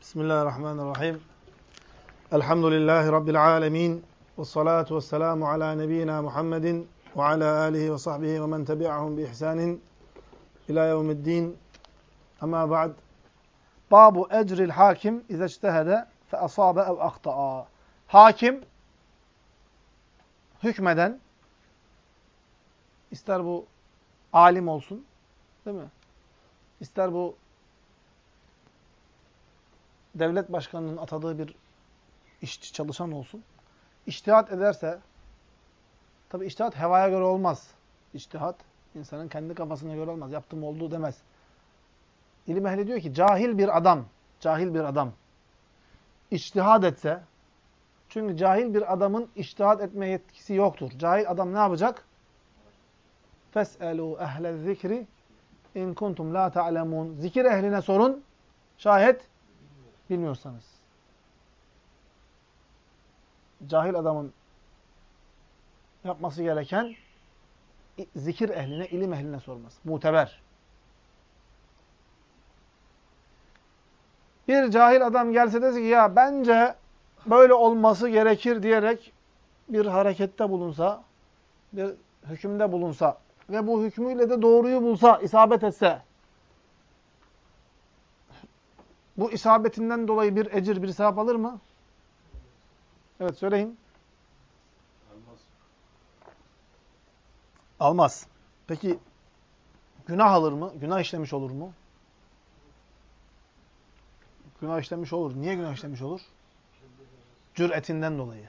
Bismillahirrahmanirrahim. Elhamdülillahi Rabbil alemin. Ve salatu ve selamu ala nebiyyina Muhammedin ve ala alihi ve sahbihi ve men tebi'ahum bi ihsanin ila yevmiddin. Ama ba'd. Babu ecril hakim ize ictehede fe asabe ev akta'a. Hakim hükmeden ister bu alim olsun değil mi? İster bu devlet başkanının atadığı bir işçi, çalışan olsun. İçtihat ederse, tabi içtihat hevaya göre olmaz. İçtihat insanın kendi kafasına göre olmaz. Yaptım olduğu demez. İlim ehli diyor ki cahil bir adam, cahil bir adam içtihad etse, çünkü cahil bir adamın içtihad etme yetkisi yoktur. Cahil adam ne yapacak? Fes'elû ehle zikri in kuntum la ta'lemun. Zikir ehline sorun. Şayet bilmiyorsanız. Cahil adamın yapması gereken zikir ehline, ilim ehline sorması. Muteber. Bir cahil adam gelse dese ki ya bence böyle olması gerekir diyerek bir harekette bulunsa, bir hükümde bulunsa ve bu hükmüyle de doğruyu bulsa, isabet etse, bu isabetinden dolayı bir ecir, bir sevap alır mı? Evet söyleyin. Almaz. Almaz. Peki günah alır mı? Günah işlemiş olur mu? Günah işlemiş olur. Niye günah işlemiş olur? Cüretinden dolayı.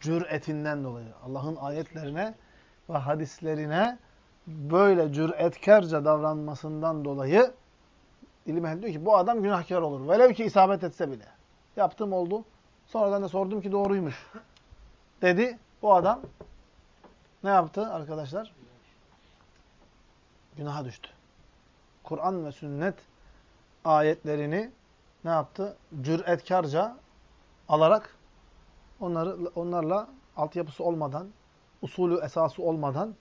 Cüretinden dolayı. Allah'ın ayetlerine ve hadislerine böyle cüretkarca davranmasından dolayı ilim ehli diyor ki bu adam günahkar olur. Velev ki isabet etse bile. Yaptığım oldu. Sonradan da sordum ki doğruymuş. Dedi. Bu adam ne yaptı arkadaşlar? Günaha düştü. Kur'an ve sünnet ayetlerini ne yaptı? Cüretkarca alarak onları onlarla altyapısı olmadan, usulü esası olmadan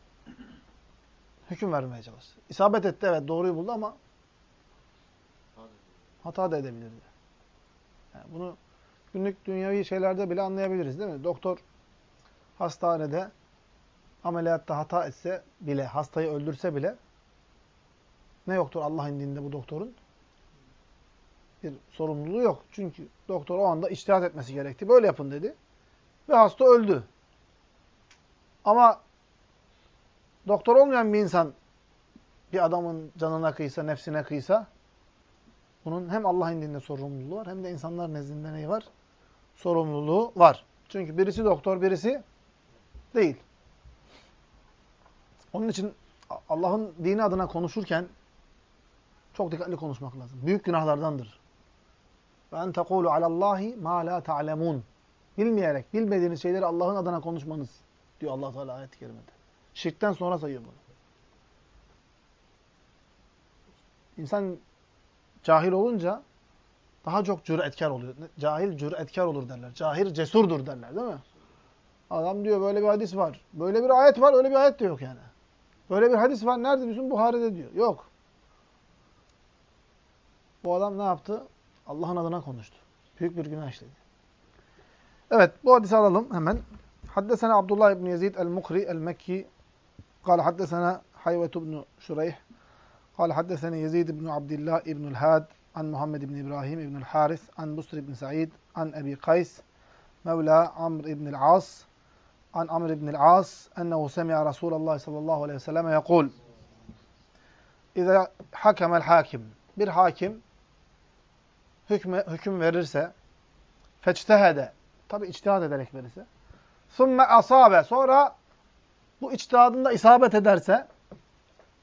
hüküm vermeye çalıştı. İsabet etti evet doğruyu buldu ama hata da edebilirdi. Yani bunu günlük dünyavi şeylerde bile anlayabiliriz değil mi? Doktor hastanede ameliyatta hata etse bile, hastayı öldürse bile ne yoktur Allah indinde bu doktorun? Bir sorumluluğu yok. Çünkü doktor o anda içtihat etmesi gerekti. Böyle yapın dedi. Ve hasta öldü. Ama doktor olmayan bir insan bir adamın canına kıysa, nefsine kıysa bunun hem Allah indinde sorumluluğu var hem de insanlar nezdinde neyi var? Sorumluluğu var. Çünkü birisi doktor, birisi değil. Onun için Allah'ın dini adına konuşurken çok dikkatli konuşmak lazım. Büyük günahlardandır. Ve en tekulu alallahi ma la ta'lemun. Bilmeyerek, bilmediğiniz şeyleri Allah'ın adına konuşmanız diyor Allah Teala ayet-i kerimede. Şirkten sonra sayıyor bunu. İnsan cahil olunca daha çok cüretkar oluyor. Cahil cüretkar olur derler. Cahil cesurdur derler değil mi? Adam diyor böyle bir hadis var. Böyle bir ayet var, öyle bir ayet de yok yani. Böyle bir hadis var. Nerede diyorsun? Buhari'de diyor. Yok. Bu adam ne yaptı? Allah'ın adına konuştu. Büyük bir günah işledi. Evet, bu hadisi alalım hemen. Haddesena Abdullah ibn Yazid el-Mukri el-Mekki قال حدثنا حيوة بن شريح قال حدثني يزيد بن عبد الله بن الهاد عن محمد بن إبراهيم بن الحارث عن بسر بن سعيد عن أبي قيس مولى عمرو بن العاص عن عمرو بن العاص أنه سمع رسول الله صلى الله عليه وسلم يقول إذا حكم الحاكم bir hakim hükme, hüküm verirse feçtehede tabi içtihad ederek verirse ثُمَّ asabe sonra bu içtihadında isabet ederse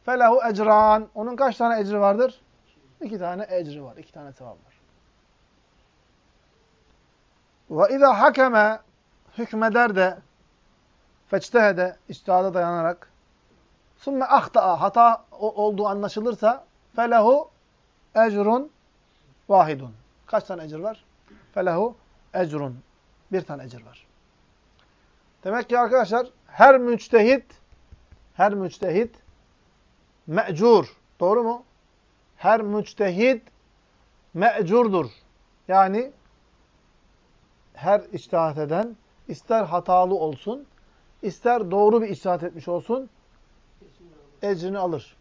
felehu ecran onun kaç tane ecri vardır? İki tane ecri var. iki tane sevap var. Ve izâ hakeme hükmeder de feçtehede içtihada dayanarak sümme ahta'a hata olduğu anlaşılırsa felehu ecrun vahidun. Kaç tane ecir var? Felehu ecrun. Bir tane ecir var. Demek ki arkadaşlar her müçtehit her müçtehit me'cur. Doğru mu? Her müçtehit me'curdur. Yani her içtihat eden ister hatalı olsun, ister doğru bir içtihat etmiş olsun, ecrini alır.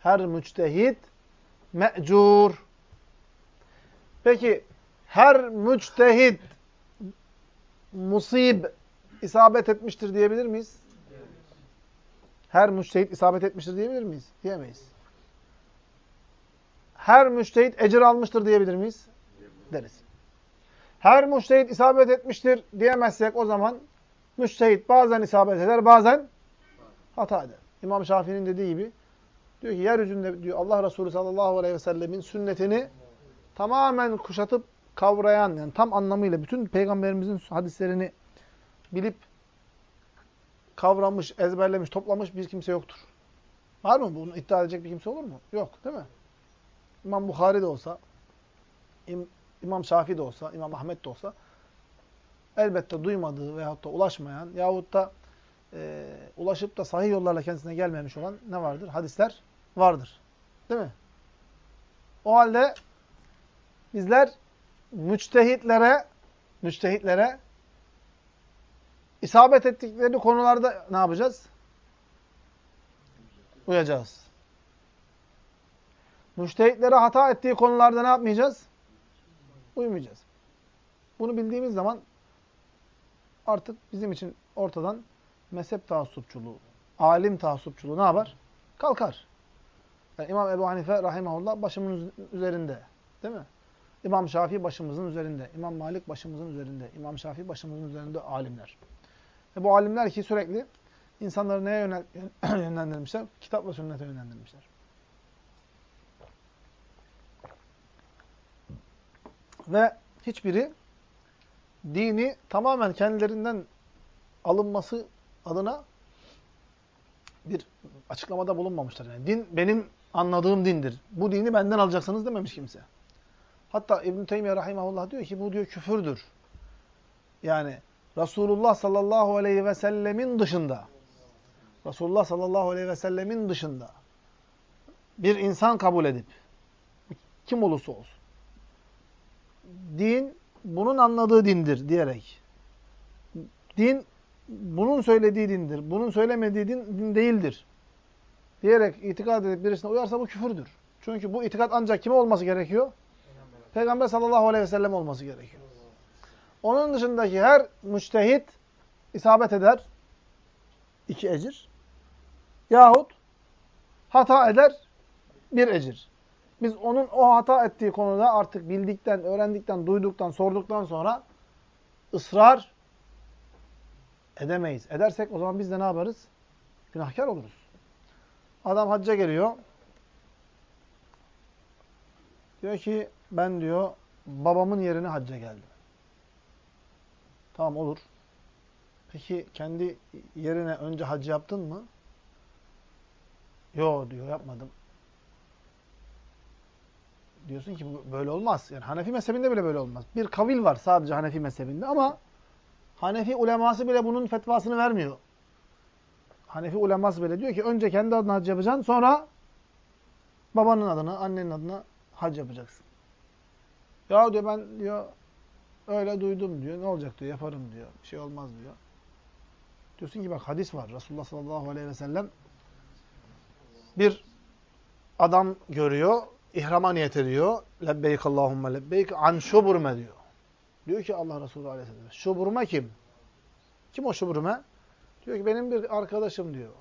Her müçtehit me'cur. Peki her müçtehit musib isabet etmiştir diyebilir miyiz? Her müçtehit isabet etmiştir diyebilir miyiz? Diyemeyiz. Her müçtehit ecir almıştır diyebilir miyiz? Deriz. Her müçtehit isabet etmiştir diyemezsek o zaman müçtehit bazen isabet eder, bazen hata eder. İmam Şafii'nin dediği gibi diyor ki yeryüzünde diyor Allah Resulü sallallahu aleyhi ve sellemin sünnetini tamamen kuşatıp kavrayan yani tam anlamıyla bütün peygamberimizin hadislerini bilip kavramış, ezberlemiş, toplamış bir kimse yoktur. Var mı? Bunu iddia edecek bir kimse olur mu? Yok, değil mi? İmam Bukhari de olsa, İm İmam Şafii de olsa, İmam Ahmet de olsa elbette duymadığı veyahut da ulaşmayan yahut da e, ulaşıp da sahih yollarla kendisine gelmemiş olan ne vardır? Hadisler vardır. Değil mi? O halde bizler müçtehitlere müçtehitlere isabet ettikleri konularda ne yapacağız? Uyacağız. Müştehitlere hata ettiği konularda ne yapmayacağız? Uymayacağız. Bunu bildiğimiz zaman artık bizim için ortadan mezhep taassupçuluğu, alim taassupçuluğu ne yapar? Kalkar. Yani İmam Ebu Hanife rahimahullah başımın üzerinde. Değil mi? İmam Şafii başımızın üzerinde. İmam Malik başımızın üzerinde. İmam Şafii başımızın üzerinde alimler. Ve bu alimler ki sürekli insanları neye yönel yönlendirmişler? Kitap ve sünnete yönlendirmişler. Ve hiçbiri dini tamamen kendilerinden alınması adına bir açıklamada bulunmamışlar. Yani din benim anladığım dindir. Bu dini benden alacaksınız dememiş kimse. Hatta İbn Teymiyye rahimehullah diyor ki bu diyor küfürdür. Yani Resulullah sallallahu aleyhi ve sellemin dışında Resulullah sallallahu aleyhi ve sellemin dışında bir insan kabul edip kim olursa olsun din bunun anladığı dindir diyerek din bunun söylediği dindir. Bunun söylemediği din, din değildir. Diyerek itikad edip birisine uyarsa bu küfürdür. Çünkü bu itikat ancak kime olması gerekiyor? Peygamber, Peygamber sallallahu aleyhi ve sellem olması gerekiyor. Onun dışındaki her müçtehit isabet eder. iki ecir. Yahut hata eder. Bir ecir. Biz onun o hata ettiği konuda artık bildikten, öğrendikten, duyduktan, sorduktan sonra ısrar edemeyiz. Edersek o zaman biz de ne yaparız? Günahkar oluruz. Adam hacca geliyor. Diyor ki ben diyor babamın yerine hacca geldim. Tamam olur. Peki kendi yerine önce hacı yaptın mı? Yo diyor yapmadım. Diyorsun ki böyle olmaz. Yani Hanefi mezhebinde bile böyle olmaz. Bir kavil var sadece Hanefi mezhebinde ama Hanefi uleması bile bunun fetvasını vermiyor. Hanefi uleması bile diyor ki önce kendi adına hac yapacaksın sonra babanın adına, annenin adına hac yapacaksın. Ya diyor ben diyor öyle duydum diyor. Ne olacak diyor yaparım diyor. Bir şey olmaz diyor. Diyorsun ki bak hadis var. Resulullah sallallahu aleyhi ve sellem bir adam görüyor. ihrama niyet ediyor. Lebbeyk Allahümme lebbeyk an şuburme diyor. Diyor ki Allah Resulü aleyhisselam. Şuburme kim? Kim o şuburme? Diyor ki benim bir arkadaşım diyor.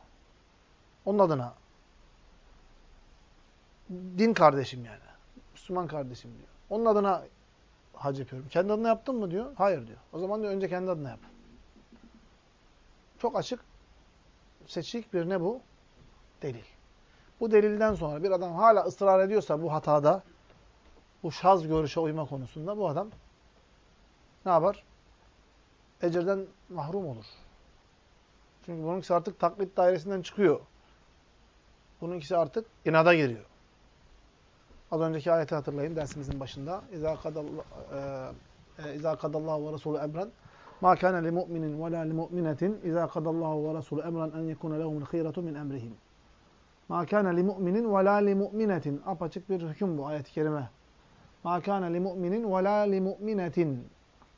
Onun adına. Din kardeşim yani. Müslüman kardeşim diyor. Onun adına hac yapıyorum. Kendi adına yaptın mı diyor. Hayır diyor. O zaman diyor önce kendi adına yap. Çok açık, seçik bir ne bu? Delil. Bu delilden sonra bir adam hala ısrar ediyorsa bu hatada, bu şaz görüşe uyma konusunda bu adam ne yapar? Ecirden mahrum olur. Çünkü bununkisi artık taklit dairesinden çıkıyor. Bununkisi artık inada giriyor. Az önceki ayeti hatırlayın dersimizin başında. İza kadallahu e, e, İza ve Resulü emren. Ma kana li mu'minin ve la li mu'minetin iza kadallahu ve Resulü emren en yekuna lehumul hıyretu min emrihim. Ma kana li mu'minin ve la li mu'minetin. Apaçık bir hüküm bu ayet-i kerime. Ma kana li mu'minin ve la li mu'minetin.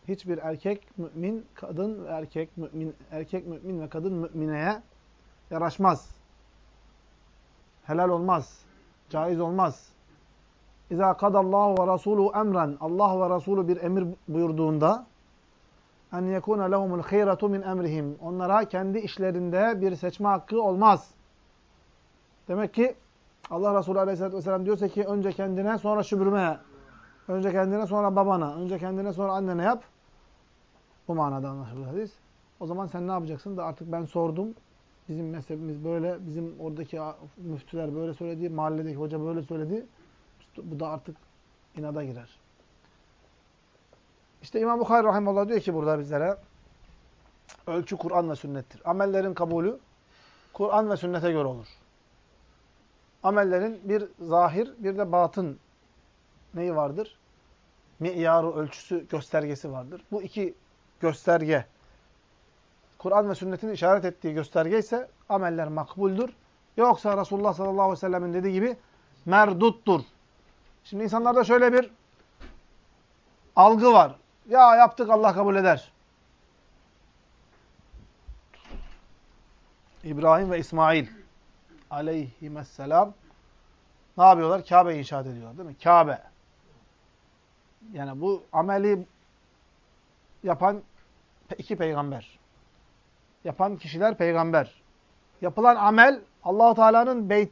Hiçbir erkek mümin, kadın ve erkek mümin, erkek mümin ve kadın mümineye yaraşmaz. Helal olmaz. Caiz olmaz. İza kadallahu ve rasuluhu emren. Allah ve Resulü bir emir buyurduğunda en yekuna lehumul hayratu min emrihim. Onlara kendi işlerinde bir seçme hakkı olmaz. Demek ki Allah Resulü Aleyhisselatü Vesselam diyorsa ki önce kendine sonra şübrüme, önce kendine sonra babana, önce kendine sonra annene yap. Bu manada anlaşılır hadis. O zaman sen ne yapacaksın da artık ben sordum. Bizim mezhebimiz böyle, bizim oradaki müftüler böyle söyledi, mahalledeki hoca böyle söyledi. Bu da artık inada girer. İşte İmam Bukhari Rahimullah diyor ki burada bizlere ölçü Kur'an ve sünnettir. Amellerin kabulü Kur'an ve sünnete göre olur. Amellerin bir zahir bir de batın neyi vardır? Miyarı, ölçüsü, göstergesi vardır. Bu iki gösterge Kur'an ve sünnetin işaret ettiği gösterge ise ameller makbuldür. Yoksa Resulullah sallallahu aleyhi ve sellemin dediği gibi merduttur. Şimdi insanlarda şöyle bir algı var. Ya yaptık Allah kabul eder. İbrahim ve İsmail aleyhisselam ne yapıyorlar? Kabe inşaat ediyorlar değil mi? Kabe. Yani bu ameli yapan iki peygamber. Yapan kişiler peygamber. Yapılan amel Allahu Teala'nın beyt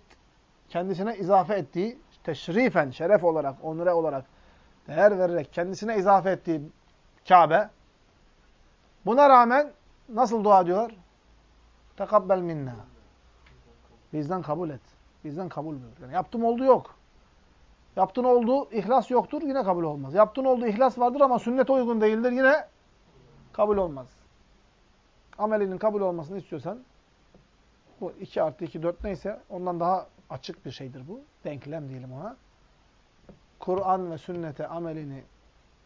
kendisine izafe ettiği teşrifen, şeref olarak, onure olarak, değer vererek kendisine izafe ettiği Kabe. Buna rağmen nasıl dua ediyorlar? Tekabbel minna. Bizden kabul et. Bizden kabul buyur. Yani yaptım oldu yok. Yaptın oldu, ihlas yoktur, yine kabul olmaz. Yaptın oldu, ihlas vardır ama sünnete uygun değildir, yine kabul olmaz. Amelinin kabul olmasını istiyorsan, bu 2 artı 2, 4 neyse, ondan daha açık bir şeydir bu. Denklem diyelim ona. Kur'an ve sünnete amelini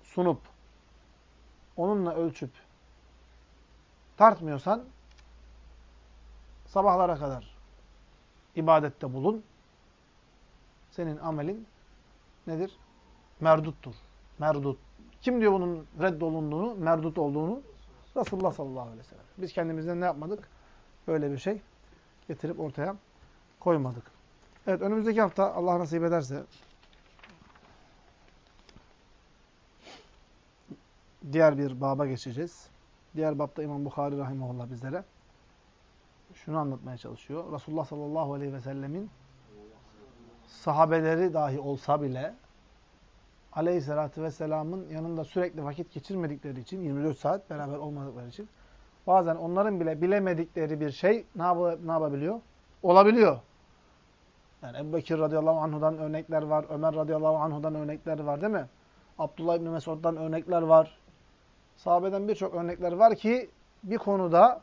sunup, onunla ölçüp, tartmıyorsan, sabahlara kadar ibadette bulun. Senin amelin nedir? Merduttur. Merdut. Kim diyor bunun reddolunduğunu, merdut olduğunu? Resulullah sallallahu aleyhi ve sellem. Biz kendimizden ne yapmadık? Böyle bir şey getirip ortaya koymadık. Evet önümüzdeki hafta Allah nasip ederse diğer bir baba geçeceğiz. Diğer babda İmam Bukhari rahimahullah bizlere şunu anlatmaya çalışıyor. Resulullah sallallahu aleyhi ve sellemin sahabeleri dahi olsa bile aleyhissalatü vesselamın yanında sürekli vakit geçirmedikleri için, 24 saat beraber olmadıkları için bazen onların bile bilemedikleri bir şey ne, yap ne yapabiliyor? Olabiliyor. Yani Ebu Bekir radıyallahu anhudan örnekler var, Ömer radıyallahu anhudan örnekler var değil mi? Abdullah İbni Mesud'dan örnekler var. Sahabeden birçok örnekler var ki bir konuda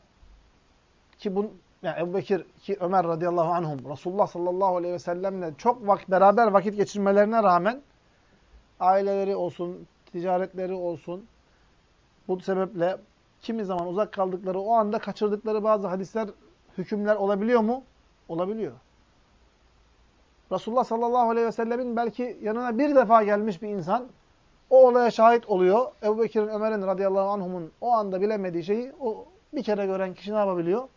ki bu yani Ebu Bekir ki Ömer radıyallahu anhum Resulullah sallallahu aleyhi ve sellemle çok vak beraber vakit geçirmelerine rağmen aileleri olsun, ticaretleri olsun bu sebeple kimi zaman uzak kaldıkları o anda kaçırdıkları bazı hadisler, hükümler olabiliyor mu? Olabiliyor. Resulullah sallallahu aleyhi ve sellemin belki yanına bir defa gelmiş bir insan o olaya şahit oluyor. Ebu Bekir'in, Ömer'in radıyallahu anhumun o anda bilemediği şeyi o bir kere gören kişi ne yapabiliyor?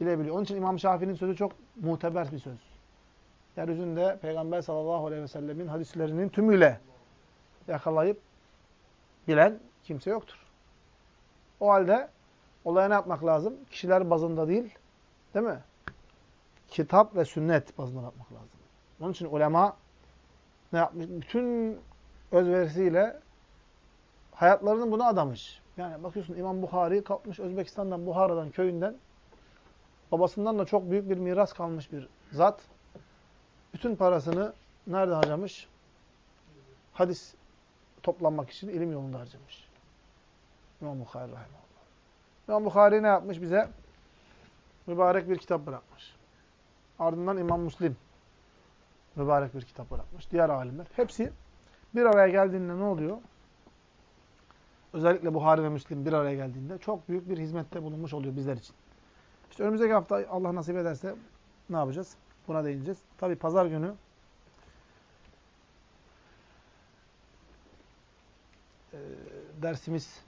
Bilebiliyor. Onun için İmam Şafii'nin sözü çok muteber bir söz. Yeryüzünde Peygamber sallallahu aleyhi ve sellemin hadislerinin tümüyle yakalayıp bilen kimse yoktur. O halde olaya ne yapmak lazım? Kişiler bazında değil, değil mi? Kitap ve sünnet bazında yapmak lazım. Onun için ulema ne yapmış? Bütün özverisiyle hayatlarını buna adamış. Yani bakıyorsun İmam Bukhari kalkmış Özbekistan'dan, Buhara'dan, köyünden babasından da çok büyük bir miras kalmış bir zat. Bütün parasını nerede harcamış? Hadis toplanmak için ilim yolunda harcamış. İmam Bukhari rahimahullah. İmam Bukhari ne yapmış bize? Mübarek bir kitap bırakmış. Ardından İmam Müslim mübarek bir kitap bırakmış. Diğer alimler. Hepsi bir araya geldiğinde ne oluyor? Özellikle Buhari ve Müslim bir araya geldiğinde çok büyük bir hizmette bulunmuş oluyor bizler için. İşte önümüzdeki hafta Allah nasip ederse ne yapacağız? Buna değineceğiz. Tabi pazar günü e, dersimiz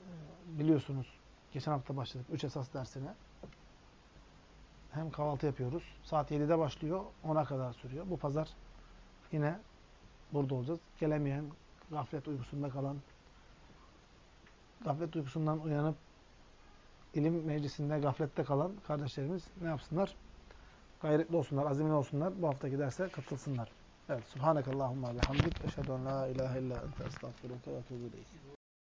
e, biliyorsunuz geçen hafta başladık 3 esas dersine. Hem kahvaltı yapıyoruz. Saat 7'de başlıyor. 10'a kadar sürüyor. Bu pazar yine burada olacağız. Gelemeyen, gaflet uykusunda kalan, gaflet uykusundan uyanıp ilim meclisinde gaflette kalan kardeşlerimiz ne yapsınlar? Gayretli olsunlar, azimli olsunlar. Bu haftaki derse katılsınlar. Evet. Subhanakallahumma bihamdik. Eşhedü en la ilahe illa ente estağfiruke ve.